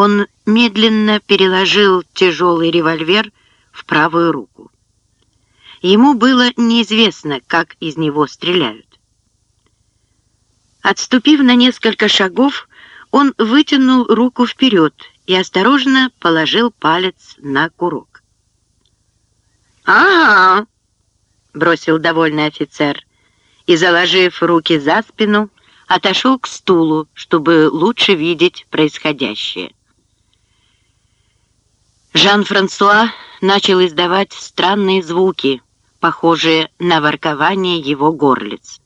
Он медленно переложил тяжелый револьвер в правую руку. Ему было неизвестно, как из него стреляют. Отступив на несколько шагов, он вытянул руку вперед и осторожно положил палец на курок. «Ага!» — бросил довольный офицер и, заложив руки за спину, отошел к стулу, чтобы лучше видеть происходящее. Жан-Франсуа начал издавать странные звуки, похожие на воркование его горлиц.